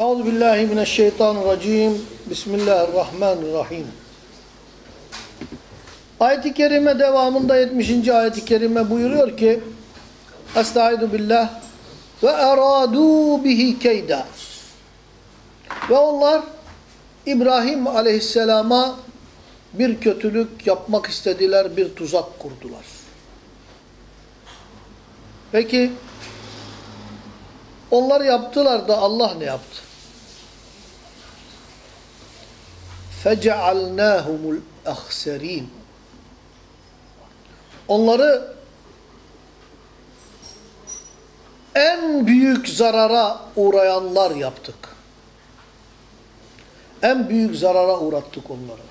Euzu billahi mineşşeytanirracim. Bismillahirrahmanirrahim. Ayet-i kerime devamında 70. ayet-i kerime buyuruyor ki Estaizu billah ve eradu bihi keyda. Ve onlar İbrahim aleyhisselama bir kötülük yapmak istediler, bir tuzak kurdular. Peki onlar yaptılar da Allah ne yaptı? فَجَعَلْنَاهُمُ الْاَخْسَر۪ينَ Onları en büyük zarara uğrayanlar yaptık. En büyük zarara uğrattık onları.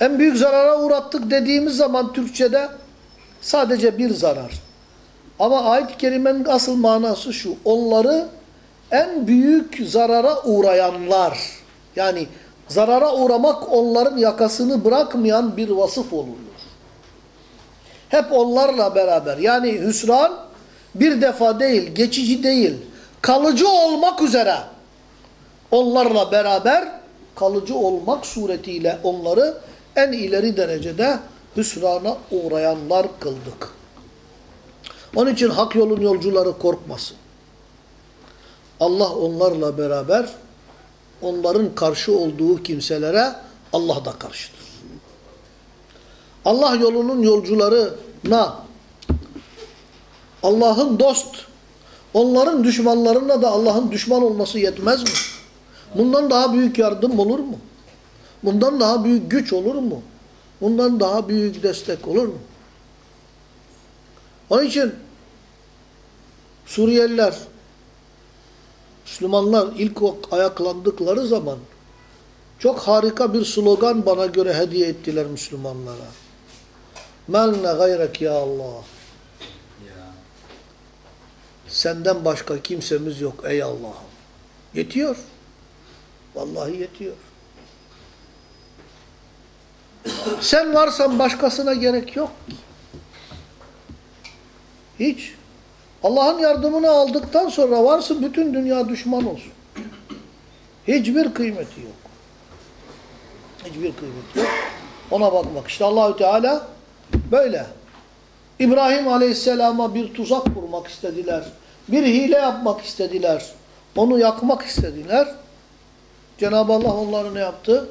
En büyük zarara uğrattık dediğimiz zaman Türkçe'de sadece bir zarar. Ama ayet-i kerimenin asıl manası şu. Onları en büyük zarara uğrayanlar. Yani zarara uğramak onların yakasını bırakmayan bir vasıf oluyor. Hep onlarla beraber. Yani hüsran bir defa değil, geçici değil, kalıcı olmak üzere onlarla beraber kalıcı olmak suretiyle onları en ileri derecede hüsrana uğrayanlar kıldık. Onun için hak yolun yolcuları korkmasın. Allah onlarla beraber onların karşı olduğu kimselere Allah da karşıdır. Allah yolunun yolcularına Allah'ın dost, onların düşmanlarına da Allah'ın düşman olması yetmez mi? Bundan daha büyük yardım olur mu? Bundan daha büyük güç olur mu? Bundan daha büyük destek olur mu? Onun için Suriyeliler, Müslümanlar ilk ayaklandıkları zaman çok harika bir slogan bana göre hediye ettiler Müslümanlara. Melne gayrek ya Allah. Senden başka kimsemiz yok ey Allah'ım. Yetiyor. Vallahi yetiyor. Sen varsan başkasına gerek yok ki. Hiç. Allah'ın yardımını aldıktan sonra varsın bütün dünya düşman olsun. Hiçbir kıymeti yok. Hiçbir kıymeti yok. Ona bakmak. İşte Allahü Teala böyle. İbrahim Aleyhisselam'a bir tuzak kurmak istediler. Bir hile yapmak istediler. Onu yakmak istediler. Cenab-ı Allah onları ne yaptı?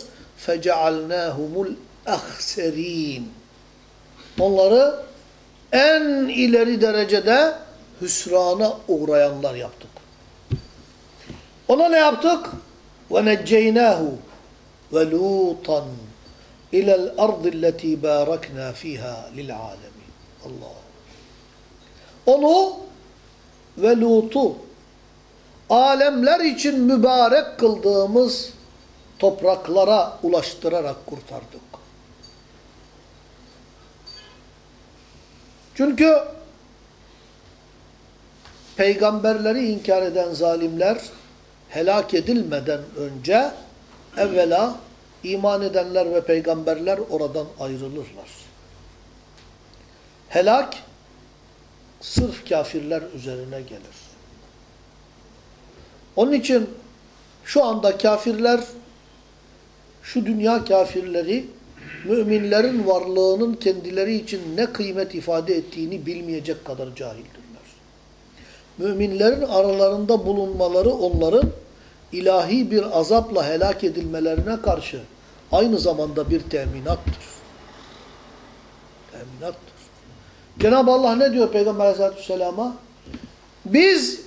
فَجَعَلْنَاهُمُ الْاَخْسَر۪ينَ Onları en ileri derecede hüsrana uğrayanlar yaptık. Ona ne yaptık? وَنَجَّيْنَاهُ وَلُوطًا اِلَى الْاَرْضِ الَّتِي بَارَكْنَا ف۪يهَا لِلْعَالَمِينَ Allah. Onu ve Lut'u alemler için mübarek kıldığımız topraklara ulaştırarak kurtardık. Çünkü peygamberleri inkar eden zalimler helak edilmeden önce evvela iman edenler ve peygamberler oradan ayrılırlar. Helak sırf kafirler üzerine gelir. Onun için şu anda kafirler, şu dünya kafirleri müminlerin varlığının kendileri için ne kıymet ifade ettiğini bilmeyecek kadar cahildirler. Müminlerin aralarında bulunmaları onların ilahi bir azapla helak edilmelerine karşı aynı zamanda bir teminattır. Teminattır. Cenab-ı Allah ne diyor Peygamber Aleyhisselatü Vesselam'a? Biz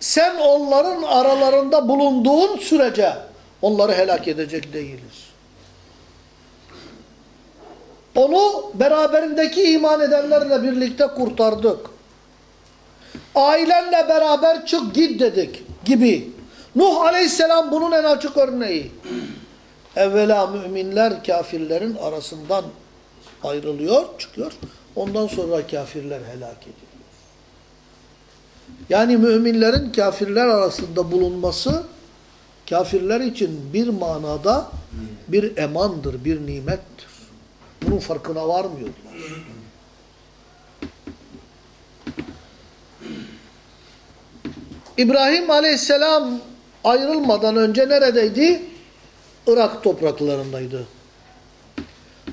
sen onların aralarında bulunduğun sürece onları helak edecek değiliz. Onu beraberindeki iman edenlerle birlikte kurtardık. Ailenle beraber çık git dedik gibi. Nuh aleyhisselam bunun en açık örneği. Evvela müminler kafirlerin arasından ayrılıyor, çıkıyor. Ondan sonra kafirler helak ediliyor. Yani müminlerin kafirler arasında bulunması kafirler için bir manada bir emandır, bir nimettir. Bunun farkına varmıyorlar. İbrahim aleyhisselam ayrılmadan önce neredeydi? Irak topraklarındaydı.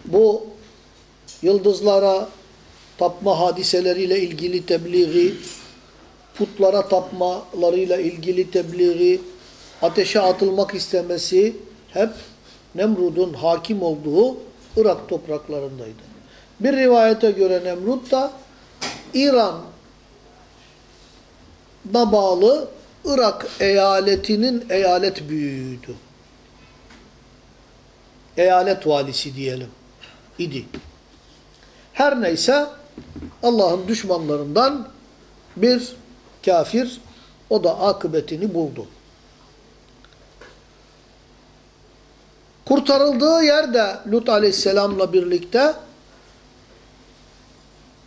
Bu yıldızlara tapma hadiseleriyle ilgili tebliği, putlara tapmalarıyla ilgili tebliği, ateşe atılmak istemesi hep Nemrud'un hakim olduğu Irak topraklarındaydı. Bir rivayete göre Nemrut da İran'a bağlı Irak eyaletinin eyalet büyüğüydü. Eyalet valisi diyelim idi. Her neyse Allah'ın düşmanlarından bir kafir o da akıbetini buldu. Kurtarıldığı yerde Lut aleyhisselamla birlikte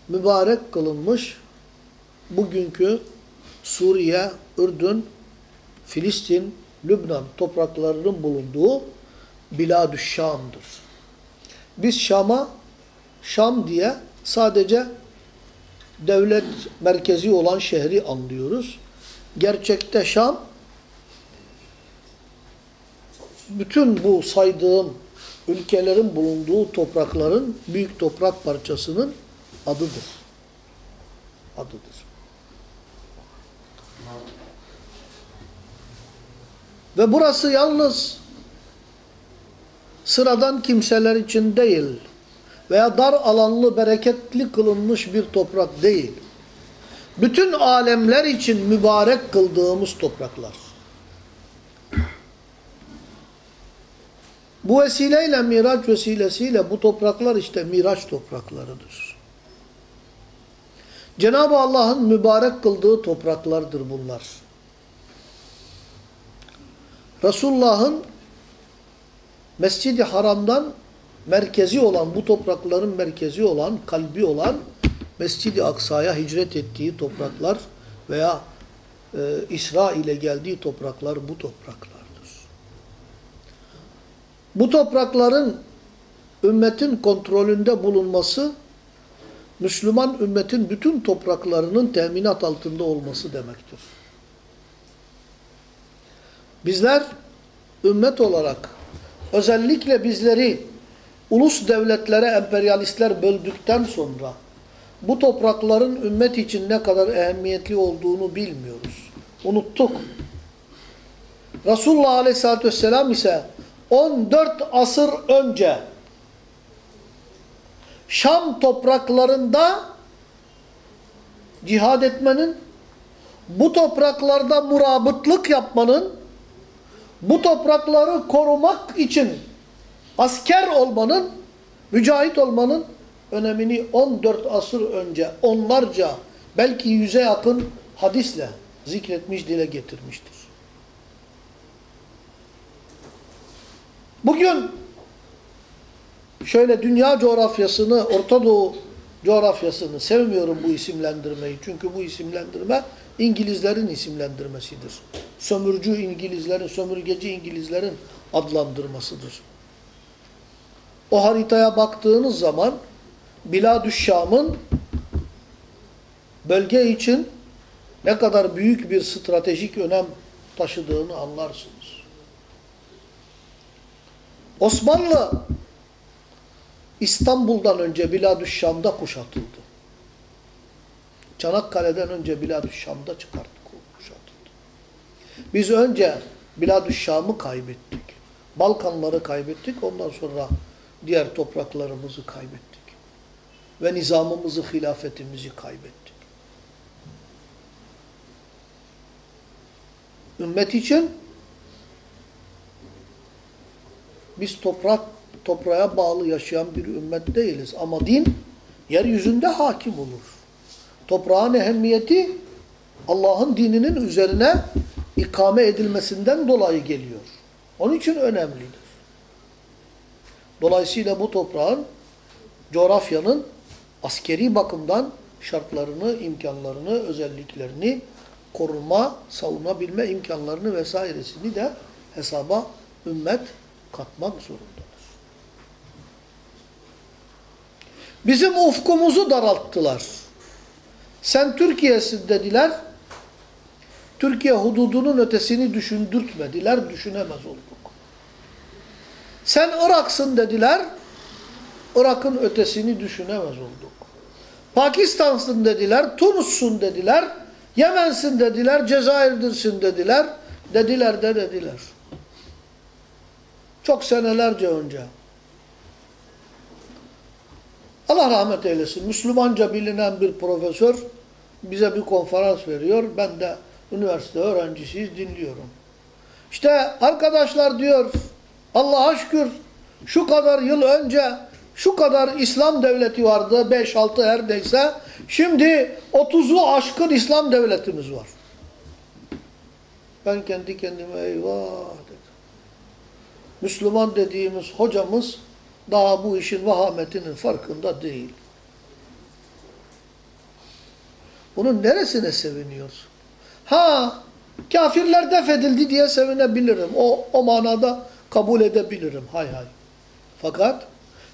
mübarek kılınmış bugünkü Suriye, Ürdün, Filistin, Lübnan topraklarının bulunduğu Biladü Şam'dır. Biz Şam'a Şam diye sadece devlet merkezi olan şehri anlıyoruz. Gerçekte Şam bütün bu saydığım ülkelerin bulunduğu toprakların büyük toprak parçasının adıdır. Adıdır. Ve burası yalnız sıradan kimseler için değil veya dar alanlı, bereketli kılınmış bir toprak değil. Bütün alemler için mübarek kıldığımız topraklar. Bu vesileyle, Miraç vesilesiyle bu topraklar işte Miraç topraklarıdır. Cenab-ı Allah'ın mübarek kıldığı topraklardır bunlar. Resulullah'ın Mescid-i Haram'dan merkezi olan, bu toprakların merkezi olan, kalbi olan Mescid-i Aksa'ya hicret ettiği topraklar veya e, İsra ile geldiği topraklar bu topraklardır. Bu toprakların ümmetin kontrolünde bulunması, Müslüman ümmetin bütün topraklarının teminat altında olması demektir. Bizler ümmet olarak özellikle bizleri ulus devletlere emperyalistler böldükten sonra bu toprakların ümmet için ne kadar ehemmiyetli olduğunu bilmiyoruz. Unuttuk. Resulullah Aleyhisselatü Vesselam ise 14 asır önce Şam topraklarında cihad etmenin, bu topraklarda murabıtlık yapmanın, bu toprakları korumak için asker olmanın, mücahit olmanın önemini 14 asır önce onlarca belki yüze yakın hadisle zikretmiş, dile getirmiştir. Bugün şöyle dünya coğrafyasını, Orta Doğu coğrafyasını sevmiyorum bu isimlendirmeyi. Çünkü bu isimlendirme İngilizlerin isimlendirmesidir. Sömürcü İngilizlerin, sömürgeci İngilizlerin adlandırmasıdır. O haritaya baktığınız zaman Biladüşşam'ın bölge için ne kadar büyük bir stratejik önem taşıdığını anlarsınız. Osmanlı İstanbul'dan önce Biladüşşam'da kuşatıldı. Çanakkale'den önce Biladüşşam'da çıkarttık, kuşatıldı. Biz önce Biladüşşam'ı kaybettik. Balkanları kaybettik. Ondan sonra diğer topraklarımızı kaybettik. Ve nizamımızı, hilafetimizi kaybettik. Ümmet için biz toprak toprağa bağlı yaşayan bir ümmet değiliz. Ama din yeryüzünde hakim olur. Toprağın ehemmiyeti Allah'ın dininin üzerine ikame edilmesinden dolayı geliyor. Onun için önemlidir. Dolayısıyla bu toprağın, coğrafyanın askeri bakımdan şartlarını, imkanlarını, özelliklerini koruma, savunabilme imkanlarını vesairesini de hesaba ümmet katmak zorundadır. Bizim ufkumuzu daralttılar. Sen Türkiye'sin dediler. Türkiye hududunun ötesini düşündürtmediler, düşünemez olduk. Sen Irak'sın dediler, Irak'ın ötesini düşünemez olduk. Pakistan'sın dediler, Tunus'sun dediler, Yemen'sin dediler, Cezayir'dirsin dediler, dediler de dediler. Çok senelerce önce. Allah rahmet eylesin. Müslümanca bilinen bir profesör bize bir konferans veriyor. Ben de üniversite öğrencisiyiz dinliyorum. İşte arkadaşlar diyor Allah'a şükür şu kadar yıl önce şu kadar İslam devleti vardı 5-6 her neyse şimdi 30'u aşkın İslam devletimiz var. Ben kendi kendime eyvah dedim. Müslüman dediğimiz hocamız daha bu işin vahametinin farkında değil. Bunun neresine seviniyorsun? Ha, kafirler def edildi diye sevinebilirim. O, o manada kabul edebilirim. Hay hay. Fakat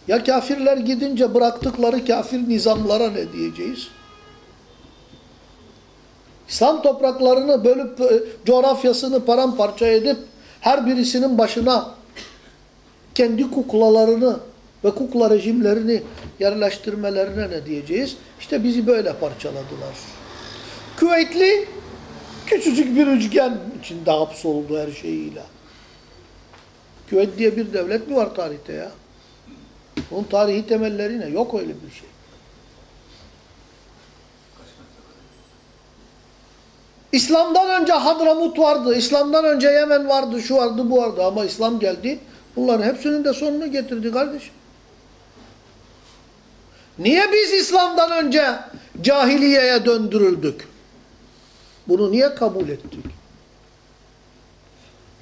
ya kafirler gidince bıraktıkları kafir nizamlara ne diyeceğiz? İslam topraklarını bölüp e, coğrafyasını paramparça edip her birisinin başına kendi kuklalarını ve kukla rejimlerini yerleştirmelerine ne diyeceğiz? İşte bizi böyle parçaladılar. Küveytli küçücük bir üçgen içinde hapsoldu her şeyiyle. Küveyt diye bir devlet mi var tarihte ya? Onun tarihi temelleri ne? Yok öyle bir şey. İslam'dan önce Hadramut vardı, İslam'dan önce Yemen vardı, şu vardı, bu vardı ama İslam geldi. Bunların hepsinin de sonunu getirdi kardeşim. Niye biz İslam'dan önce cahiliyeye döndürüldük? Bunu niye kabul ettik?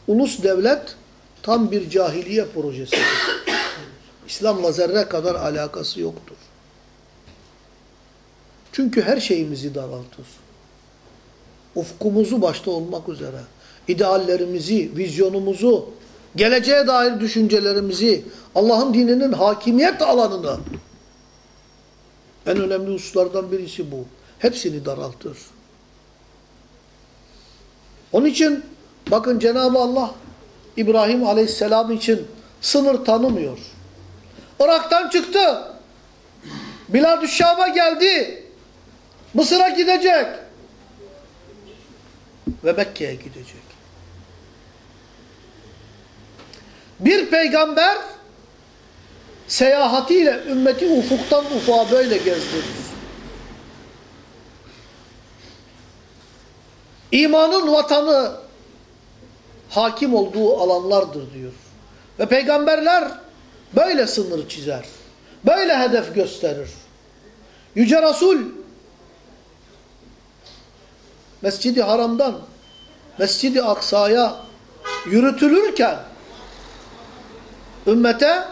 Ulus devlet tam bir cahiliye projesidir. İslam'la zerre kadar alakası yoktur. Çünkü her şeyimizi daraltır. Ufkumuzu başta olmak üzere, ideallerimizi, vizyonumuzu, geleceğe dair düşüncelerimizi, Allah'ın dininin hakimiyet alanını, en önemli hususlardan birisi bu. Hepsini daraltır. Onun için bakın Cenab-ı Allah İbrahim Aleyhisselam için sınır tanımıyor. Irak'tan çıktı. Biladüşşam'a geldi. Mısır'a gidecek. Ve Mekke'ye gidecek. Bir peygamber seyahatiyle ümmeti ufuktan ufuğa böyle gezdirir. İmanın vatanı hakim olduğu alanlardır diyor. Ve peygamberler böyle sınır çizer. Böyle hedef gösterir. Yüce Resul Mescidi Haram'dan Mescidi Aksa'ya yürütülürken ümmete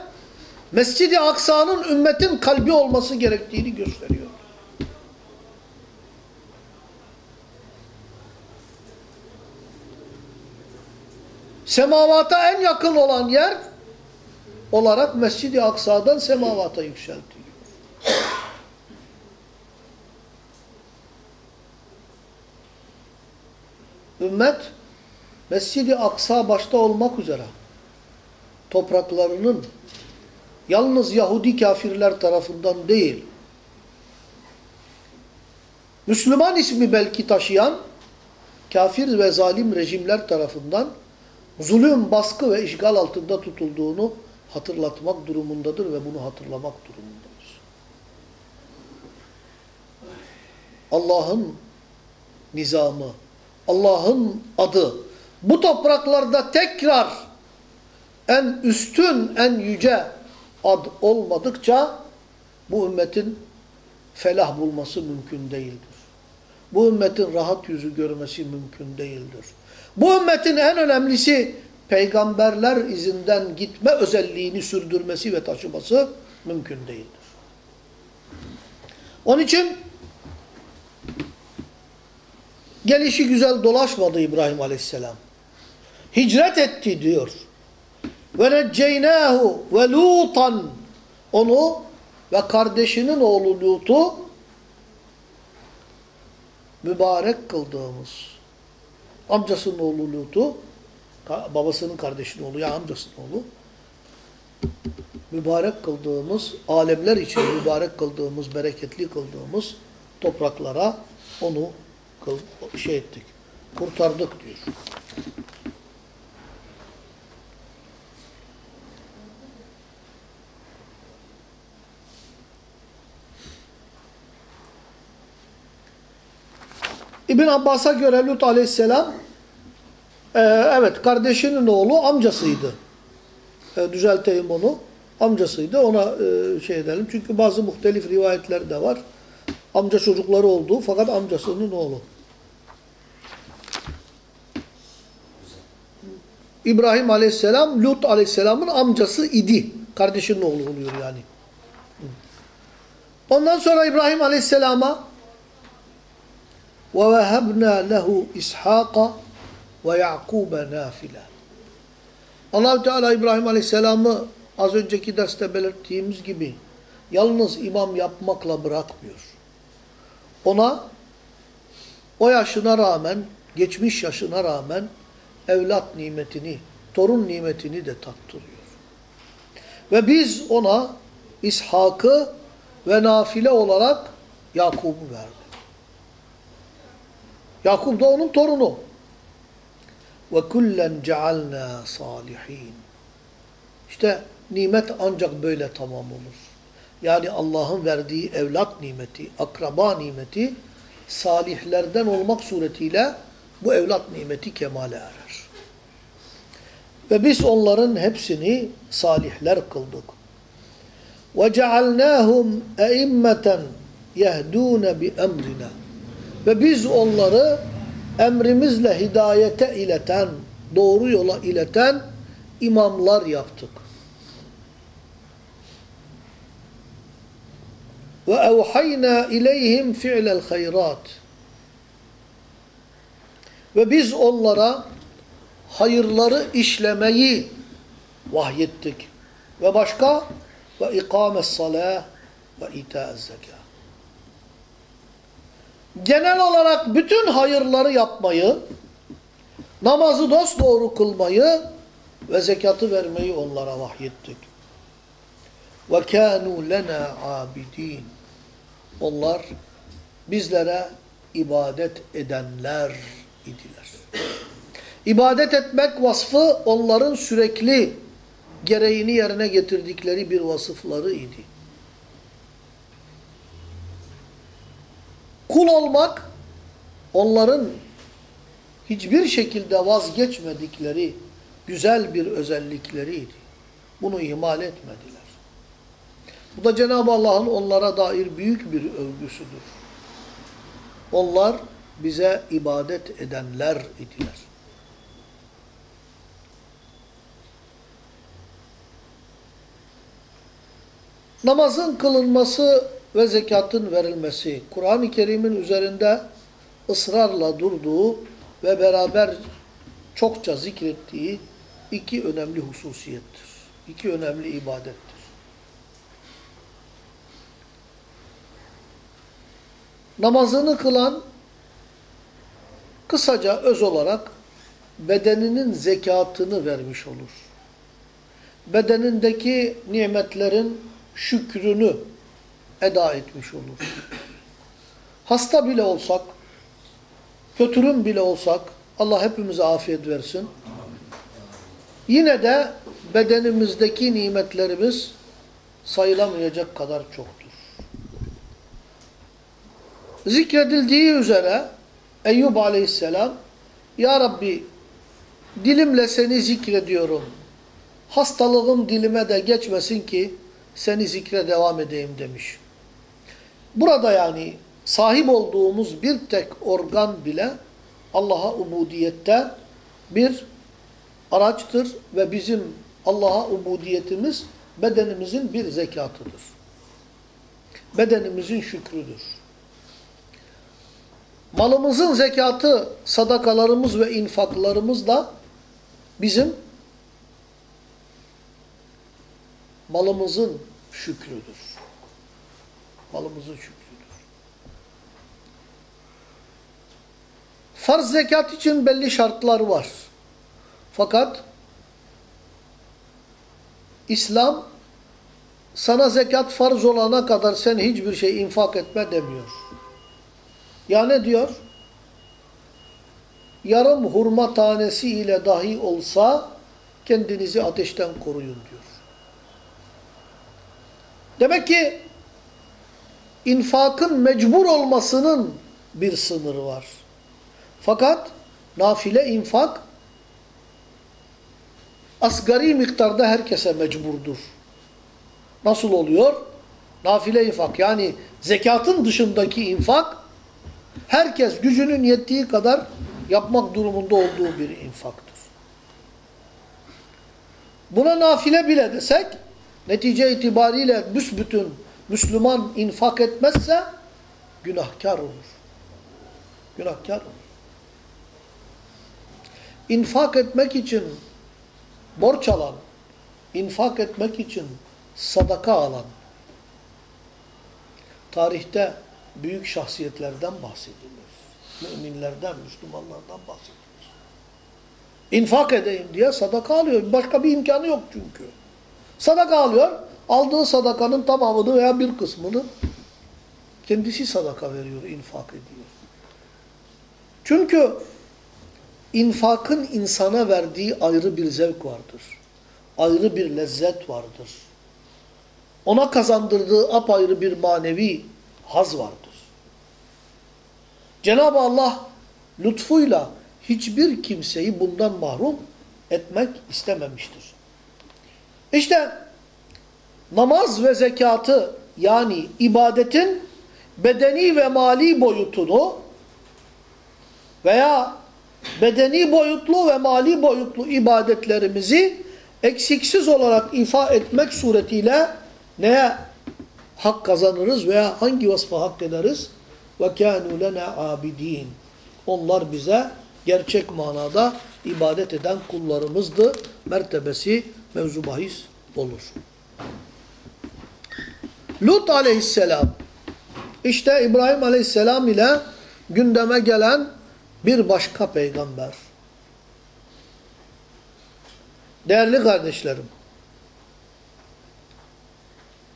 Mescidi Aksa'nın ümmetin kalbi olması gerektiğini gösteriyor. Semavata en yakın olan yer olarak Mescid-i Aksa'dan semavata yükseltiliyor. Ümmet Mescid-i Aksa başta olmak üzere topraklarının yalnız Yahudi kafirler tarafından değil, Müslüman ismi belki taşıyan kafir ve zalim rejimler tarafından zulüm, baskı ve işgal altında tutulduğunu hatırlatmak durumundadır ve bunu hatırlamak durumundadır. Allah'ın nizamı, Allah'ın adı bu topraklarda tekrar en üstün, en yüce ad olmadıkça bu ümmetin felah bulması mümkün değildir. Bu ümmetin rahat yüzü görmesi mümkün değildir. Bu ümmetin en önemlisi peygamberler izinden gitme özelliğini sürdürmesi ve taşıması mümkün değildir. Onun için gelişi güzel dolaşmadı İbrahim Aleyhisselam. Hicret etti diyor. Ve necceynâhu ve Lutan onu ve kardeşinin oğlu Lut'u mübarek kıldığımız amcasının oğlu Lut'u, babasının kardeşinin oğlu ya amcasının oğlu, mübarek kıldığımız, alemler için mübarek kıldığımız, bereketli kıldığımız topraklara onu şey ettik, kurtardık diyor. İbn Abbas'a göre Lut aleyhisselam e, evet kardeşinin oğlu amcasıydı. E, düzelteyim onu. Amcasıydı. Ona e, şey edelim. Çünkü bazı muhtelif rivayetler de var. Amca çocukları olduğu fakat amcasının oğlu. İbrahim aleyhisselam Lut aleyhisselamın amcası idi. Kardeşinin oğlu oluyor yani. Ondan sonra İbrahim aleyhisselama وَوَهَبْنَا لَهُ إِسْحَاقَ وَيَعْقُوبَ نَافِلًا allah Teala İbrahim Aleyhisselam'ı az önceki derste belirttiğimiz gibi yalnız imam yapmakla bırakmıyor. Ona o yaşına rağmen, geçmiş yaşına rağmen evlat nimetini, torun nimetini de tattırıyor. Ve biz ona İshak'ı ve nafile olarak Yakub'u verdik. Yakup da onun torunu. Ve kullen cealna salihin. İşte nimet ancak böyle tamam olur. Yani Allah'ın verdiği evlat nimeti, akraba nimeti salihlerden olmak suretiyle bu evlat nimeti kemale erer. Ve biz onların hepsini salihler kıldık. وَجَعَلْنَاهُمْ اَئِمَّةً يَهْدُونَ بِأَمْرِنَا ve biz onları emrimizle hidayete ileten, doğru yola ileten imamlar yaptık. Ve evhayna ileyhim fi'lel hayrat. Ve biz onlara hayırları işlemeyi vahyettik. Ve başka ve ikames salah ve ita'ez zekâ. Genel olarak bütün hayırları yapmayı, namazı dosdoğru kılmayı ve zekatı vermeyi onlara vahyettik. Kânû lena abidin. Onlar bizlere ibadet edenler idiler. İbadet etmek vasfı onların sürekli gereğini yerine getirdikleri bir vasıfları idi. Kul olmak onların hiçbir şekilde vazgeçmedikleri güzel bir özellikleriydi. Bunu ihmal etmediler. Bu da Cenab-ı Allah'ın onlara dair büyük bir övgüsüdür. Onlar bize ibadet edenler idiler. Namazın kılınması ve zekatın verilmesi, Kur'an-ı Kerim'in üzerinde ısrarla durduğu ve beraber çokça zikrettiği iki önemli hususiyettir. İki önemli ibadettir. Namazını kılan kısaca öz olarak bedeninin zekatını vermiş olur. Bedenindeki nimetlerin şükrünü eda etmiş olur. Hasta bile olsak, kötürüm bile olsak, Allah hepimize afiyet versin. Yine de bedenimizdeki nimetlerimiz sayılamayacak kadar çoktur. Zikredildiği üzere Eyyub aleyhisselam Ya Rabbi dilimle seni zikrediyorum. Hastalığım dilime de geçmesin ki seni zikre devam edeyim demiş. Burada yani sahip olduğumuz bir tek organ bile Allah'a ubudiyette bir araçtır ve bizim Allah'a ubudiyetimiz bedenimizin bir zekatıdır. Bedenimizin şükrüdür. Malımızın zekatı, sadakalarımız ve infaklarımız da bizim malımızın şükrüdür malımızın şükrüdür. farz zekat için belli şartlar var. Fakat İslam sana zekat farz olana kadar sen hiçbir şey infak etme demiyor. Ya ne diyor? Yarım hurma tanesi ile dahi olsa kendinizi ateşten koruyun diyor. Demek ki infakın mecbur olmasının bir sınırı var. Fakat nafile infak asgari miktarda herkese mecburdur. Nasıl oluyor? Nafile infak yani zekatın dışındaki infak herkes gücünün yettiği kadar yapmak durumunda olduğu bir infaktır. Buna nafile bile desek netice itibariyle büsbütün Müslüman infak etmezse günahkar olur. Günahkar olur. İnfak etmek için borç alan, infak etmek için sadaka alan, tarihte büyük şahsiyetlerden bahsedilir. Müminlerden, Müslümanlardan bahsedilir. İnfak edeyim diye sadaka alıyor. Başka bir imkanı yok çünkü. Sadaka alıyor, aldığı sadakanın tamamını veya bir kısmını kendisi sadaka veriyor, infak ediyor. Çünkü infakın insana verdiği ayrı bir zevk vardır. Ayrı bir lezzet vardır. Ona kazandırdığı apayrı bir manevi haz vardır. Cenab-ı Allah lütfuyla hiçbir kimseyi bundan mahrum etmek istememiştir. İşte namaz ve zekatı yani ibadetin bedeni ve mali boyutunu veya bedeni boyutlu ve mali boyutlu ibadetlerimizi eksiksiz olarak ifa etmek suretiyle neye hak kazanırız veya hangi vasfa hak ederiz? وَكَانُوا لَنَا عَابِد۪ينَ Onlar bize gerçek manada ibadet eden kullarımızdı. Mertebesi mevzu bahis olur. Lut aleyhisselam işte İbrahim aleyhisselam ile gündeme gelen bir başka peygamber. Değerli kardeşlerim,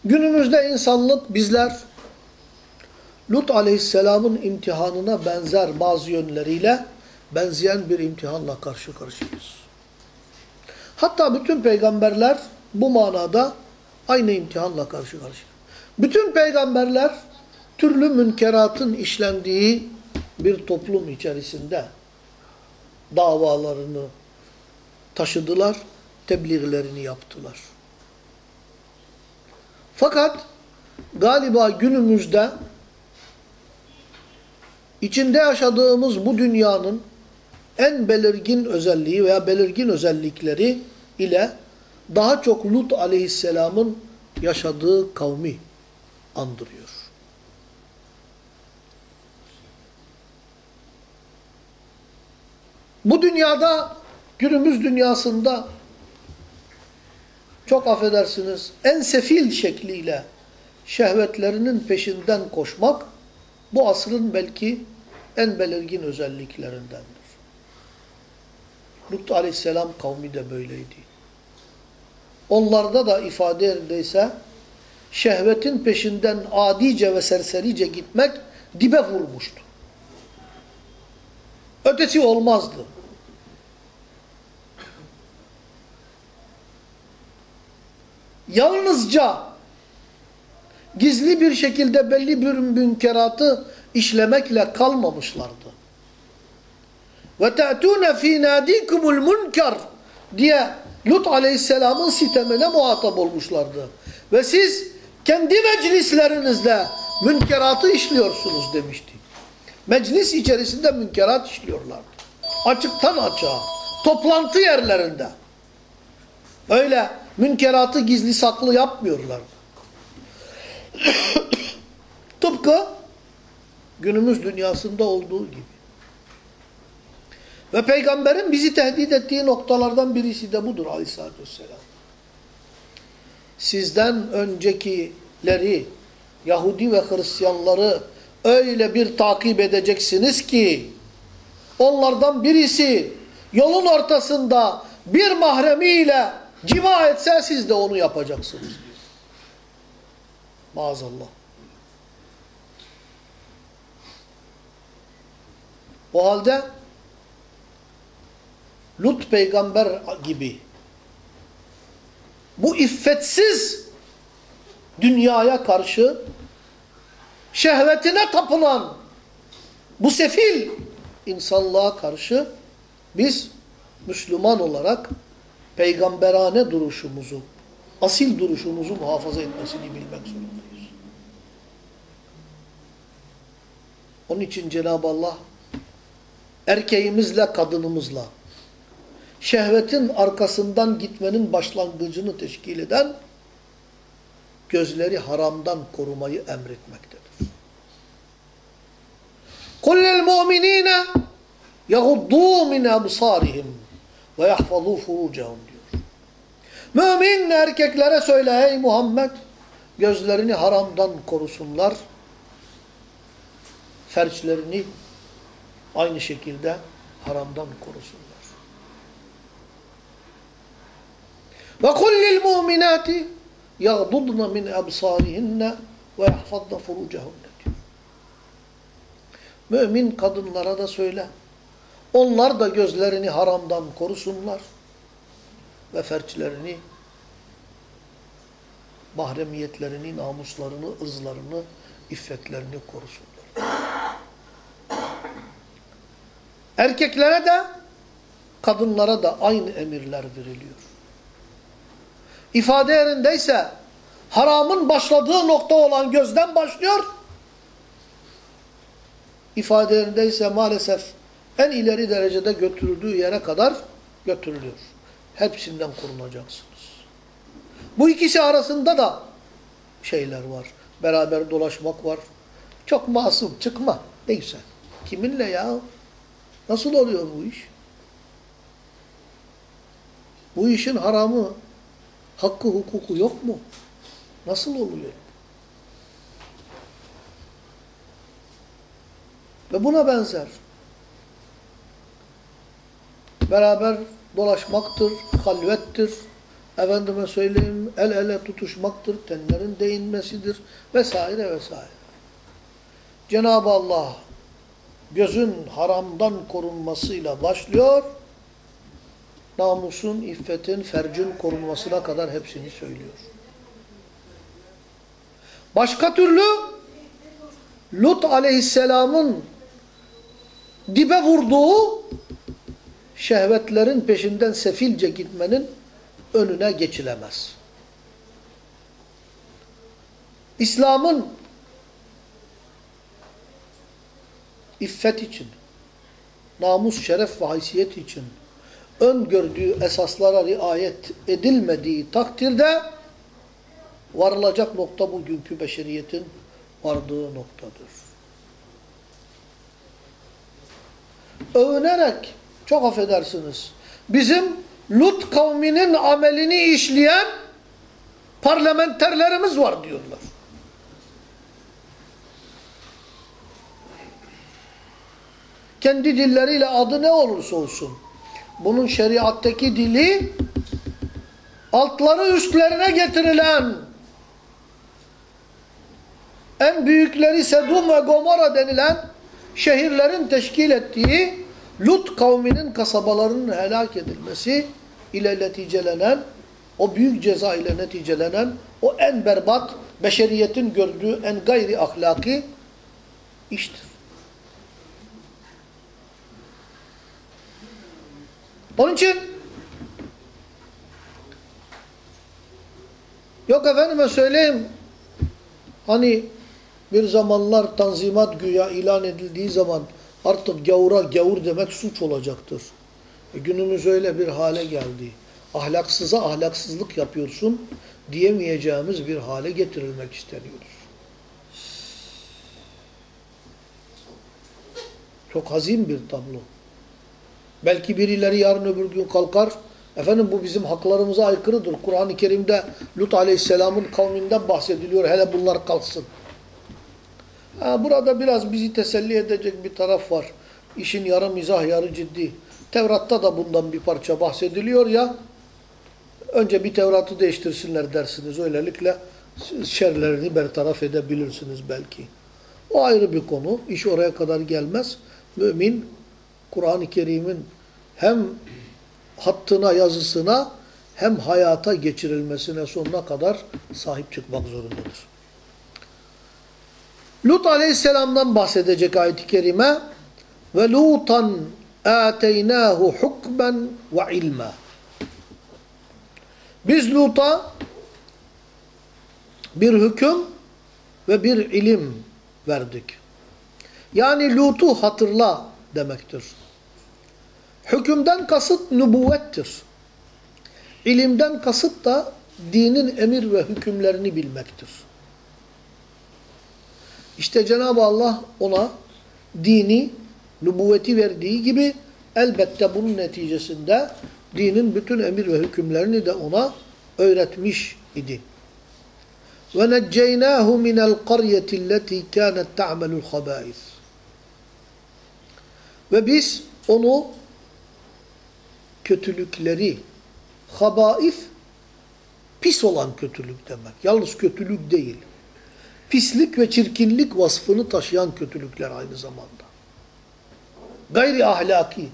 günümüzde insanlık bizler Lut aleyhisselamın imtihanına benzer bazı yönleriyle benzeyen bir imtihanla karşı karşıyayız. Hatta bütün peygamberler bu manada aynı imtihanla karşı karşıya. Bütün peygamberler türlü münkeratın işlendiği bir toplum içerisinde davalarını taşıdılar, tebliğlerini yaptılar. Fakat galiba günümüzde içinde yaşadığımız bu dünyanın en belirgin özelliği veya belirgin özellikleri ile daha çok Lut aleyhisselamın yaşadığı kavmi andırıyor. Bu dünyada, günümüz dünyasında çok affedersiniz en sefil şekliyle şehvetlerinin peşinden koşmak bu asrın belki en belirgin özelliklerindendir. Lut aleyhisselam kavmi de böyleydi. Onlarda da ifade yerindeyse şehvetin peşinden adice ve serserice gitmek dibe vurmuştu. Ötesi olmazdı. Yalnızca gizli bir şekilde belli bir münkeratı işlemekle kalmamışlardı. Ve te'tûne fî nâdîkumul münker diye Lut aleyhisselamın sitemine muhatap olmuşlardı. Ve siz kendi meclislerinizde münkeratı işliyorsunuz demişti. Meclis içerisinde münkerat işliyorlardı. Açıktan açığa. Toplantı yerlerinde. Öyle münkeratı gizli saklı yapmıyorlardı. Tıpkı günümüz dünyasında olduğu gibi. Ve peygamberin bizi tehdit ettiği noktalardan birisi de budur aleyhissalatü vesselam. Sizden öncekileri, Yahudi ve Hristiyanları öyle bir takip edeceksiniz ki onlardan birisi yolun ortasında bir mahremiyle cima etse siz de onu yapacaksınız. Maazallah. O halde Lut peygamber gibi bu iffetsiz dünyaya karşı şehvetine tapılan bu sefil insanlığa karşı biz Müslüman olarak peygamberane duruşumuzu, asil duruşumuzu muhafaza etmesini bilmek zorundayız. Onun için Cenab-ı Allah erkeğimizle kadınımızla şehvetin arkasından gitmenin başlangıcını teşkil eden gözleri haramdan korumayı emretmektedir. قُلْ لِلْمُؤْمِنِينَ يَغُضُّوا مِنْ أَبْصَارِهِمْ وَيَحْفَظُوا فُرُوجَهُمْ diyor. Mümin erkeklere söyle ey Muhammed gözlerini haramdan korusunlar. Ferçlerini aynı şekilde haramdan korusunlar. وَقُلْ لِلْمُؤْمِنَاتِ يَغْضُضْنَ مِنْ أَبْصَارِهِنَّ وَيَحْفَظْنَ فُرُوجَهُنَّ diyor. Mümin kadınlara da söyle. Onlar da gözlerini haramdan korusunlar ve ferçlerini, mahremiyetlerini, namuslarını, ırzlarını, iffetlerini korusunlar. Erkeklere de, kadınlara da aynı emirler veriliyor. İfade yerindeyse haramın başladığı nokta olan gözden başlıyor. İfade yerindeyse maalesef en ileri derecede götürüldüğü yere kadar götürülüyor. Hepsinden korunacaksınız. Bu ikisi arasında da şeyler var. Beraber dolaşmak var. Çok masum çıkma. Neyse. Kiminle ya? Nasıl oluyor bu iş? Bu işin haramı, hakkı, hukuku yok mu? Nasıl oluyor? Ve buna benzer. Beraber dolaşmaktır, halvettir, efendime söyleyeyim el ele tutuşmaktır, tenlerin değinmesidir vesaire vesaire. Cenab-ı Allah gözün haramdan korunmasıyla başlıyor, namusun, iffetin, fercin korunmasına kadar hepsini söylüyor. Başka türlü Lut aleyhisselamın dibe vurduğu şehvetlerin peşinden sefilce gitmenin önüne geçilemez. İslam'ın iffet için, namus, şeref ve haysiyet için öngördüğü esaslara riayet edilmediği takdirde varılacak nokta bugünkü beşeriyetin vardığı noktadır. Övünerek, çok affedersiniz, bizim Lut kavminin amelini işleyen parlamenterlerimiz var diyorlar. Kendi dilleriyle adı ne olursa olsun. Bunun şeriattaki dili altları üstlerine getirilen en büyükleri Sedum ve Gomorra denilen şehirlerin teşkil ettiği Lut kavminin kasabalarının helak edilmesi ile neticelenen, o büyük ceza ile neticelenen, o en berbat, beşeriyetin gördüğü en gayri ahlaki iştir. Onun için yok efendime söyleyeyim hani bir zamanlar tanzimat güya ilan edildiği zaman artık gavura gavur demek suç olacaktır. E günümüz öyle bir hale geldi. Ahlaksıza ahlaksızlık yapıyorsun diyemeyeceğimiz bir hale getirilmek isteniyoruz. Çok hazin bir tablo. Belki birileri yarın öbür gün kalkar, efendim bu bizim haklarımıza aykırıdır. Kur'an-ı Kerim'de Lut Aleyhisselam'ın kavminden bahsediliyor, hele bunlar kalksın. Ha, burada biraz bizi teselli edecek bir taraf var. işin yarı mizah yarı ciddi. Tevrat'ta da bundan bir parça bahsediliyor ya. Önce bir Tevrat'ı değiştirsinler dersiniz. Öylelikle şerlerini bertaraf edebilirsiniz belki. O ayrı bir konu. İş oraya kadar gelmez. Mümin Kur'an-ı Kerim'in hem hattına, yazısına hem hayata geçirilmesine sonuna kadar sahip çıkmak zorundadır. Lut aleyhisselamdan bahsedecek ayet-i kerime ve lutan ateynahu hukmen ve ilma. Biz Lut'a bir hüküm ve bir ilim verdik. Yani Lut'u hatırla demektir. Hükümden kasıt nübüvvettir. İlimden kasıt da dinin emir ve hükümlerini bilmektir. İşte Cenab-ı Allah ona dini, nübüvveti verdiği gibi elbette bunun neticesinde dinin bütün emir ve hükümlerini de ona öğretmiş idi. Necceynâhu minel qaryeti alleti kânet ta'melul habâis. Ve biz onu kötülükleri, habaif, pis olan kötülük demek. Yalnız kötülük değil. Pislik ve çirkinlik vasfını taşıyan kötülükler aynı zamanda. Gayri ahlaki,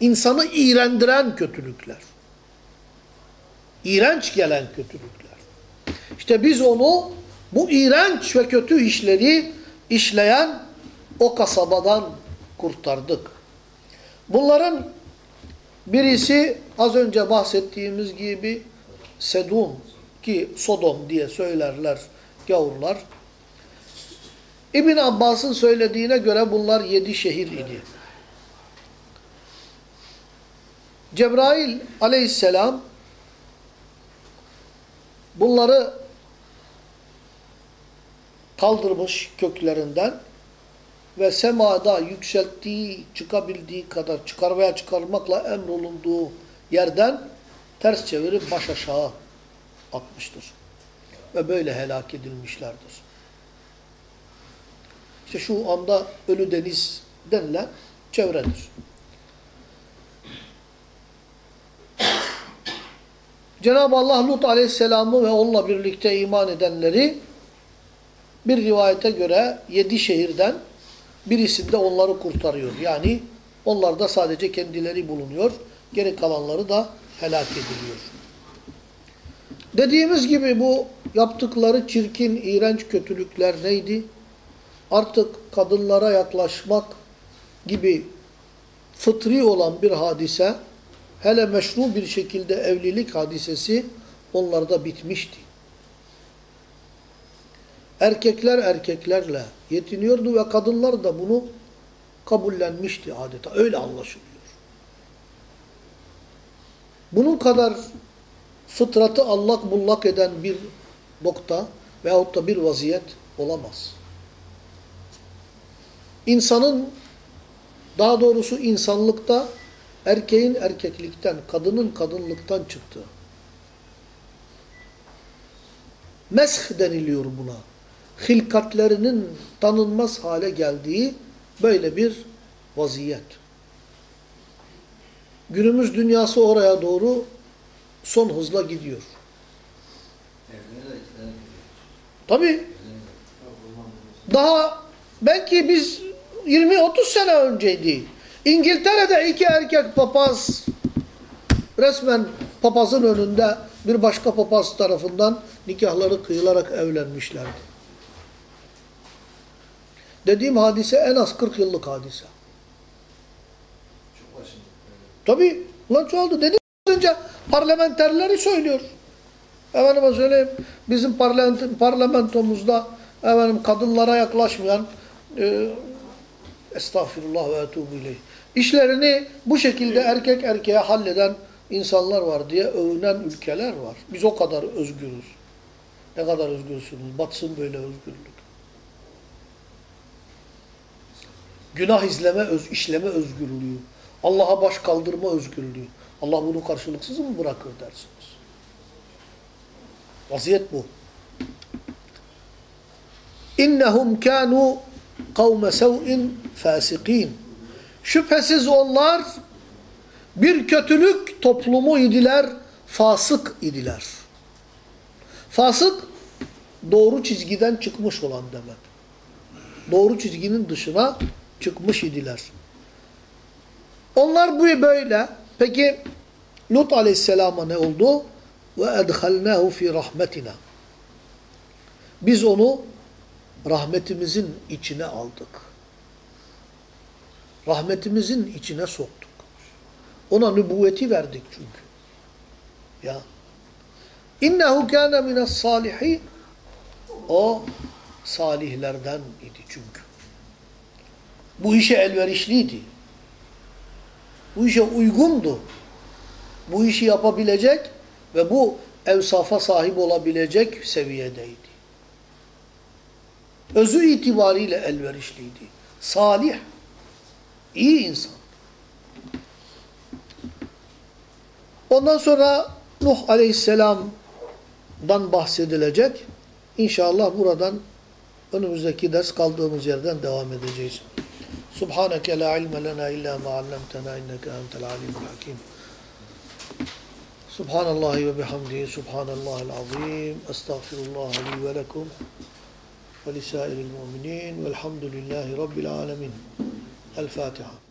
insanı iğrendiren kötülükler. İğrenç gelen kötülükler. İşte biz onu bu iğrenç ve kötü işleri işleyen o kasabadan kurtardık. Bunların birisi az önce bahsettiğimiz gibi Sedum ki Sodom diye söylerler gavurlar. İbn Abbas'ın söylediğine göre bunlar yedi şehir idi. Cebrail aleyhisselam bunları kaldırmış köklerinden ve semada yükselttiği, çıkabildiği kadar çıkar veya çıkarmakla emrolunduğu yerden ters çevirip baş aşağı atmıştır. Ve böyle helak edilmişlerdir. İşte şu anda Ölü Deniz denilen çevredir. Cenab-ı Allah Lut Aleyhisselam'ı ve onunla birlikte iman edenleri bir rivayete göre yedi şehirden birisinde onları kurtarıyor. Yani onlarda sadece kendileri bulunuyor. Geri kalanları da helak ediliyor. Dediğimiz gibi bu yaptıkları çirkin, iğrenç kötülükler neydi? Artık kadınlara yaklaşmak gibi fıtri olan bir hadise, hele meşru bir şekilde evlilik hadisesi onlarda bitmişti. Erkekler erkeklerle yetiniyordu ve kadınlar da bunu kabullenmişti adeta. Öyle anlaşılıyor. Bunun kadar fıtratı allak bullak eden bir nokta veyahut da bir vaziyet olamaz. İnsanın daha doğrusu insanlıkta erkeğin erkeklikten, kadının kadınlıktan çıktığı. Mesh deniliyor buna hilkatlerinin tanınmaz hale geldiği böyle bir vaziyet. Günümüz dünyası oraya doğru son hızla gidiyor. Tabi. Daha belki biz 20-30 sene önceydi. İngiltere'de iki erkek papaz resmen papazın önünde bir başka papaz tarafından nikahları kıyılarak evlenmişlerdi. Dediğim hadise en az 40 yıllık hadise. Tabii. Ulan çoğaldı. Dedim önce parlamenterleri söylüyor. Efendime söyleyeyim bizim parlamentomuzda efendim kadınlara yaklaşmayan e, estağfirullah ve etubu ileyh. İşlerini bu şekilde erkek erkeğe halleden insanlar var diye övünen ülkeler var. Biz o kadar özgürüz. Ne kadar özgürsünüz? Batsın böyle özgürlük. Günah izleme, öz, işleme özgürlüğü. Allah'a baş kaldırma özgürlüğü. Allah bunu karşılıksız mı bırakır dersiniz? Vaziyet bu. İnnehum kânû kavme sev'in fâsikîn. Şüphesiz onlar bir kötülük toplumu idiler, fasık idiler. Fasık doğru çizgiden çıkmış olan demek. Doğru çizginin dışına çıkmış idiler. Onlar bu böyle. Peki Lut aleyhisselama ne oldu? Ve edhalnahu fi rahmetina. Biz onu rahmetimizin içine aldık. Rahmetimizin içine soktuk. Ona nübüvveti verdik çünkü. Ya. İnnehu kâne mines salihin. O salihlerden idi çünkü. Bu işe elverişliydi. Bu işe uygundu. Bu işi yapabilecek ve bu evsafa sahip olabilecek seviyedeydi. Özü itibariyle elverişliydi. Salih, iyi insan. Ondan sonra Nuh Aleyhisselam'dan bahsedilecek. İnşallah buradan önümüzdeki ders kaldığımız yerden devam edeceğiz. سبحانك لا علم لنا إلا ما علمتنا إنك أنت العليم الحكيم. سبحان الله وبحمده سبحان الله العظيم أستغفر الله لي ولكم ولسائر المؤمنين والحمد لله رب العالمين. الفاتحة.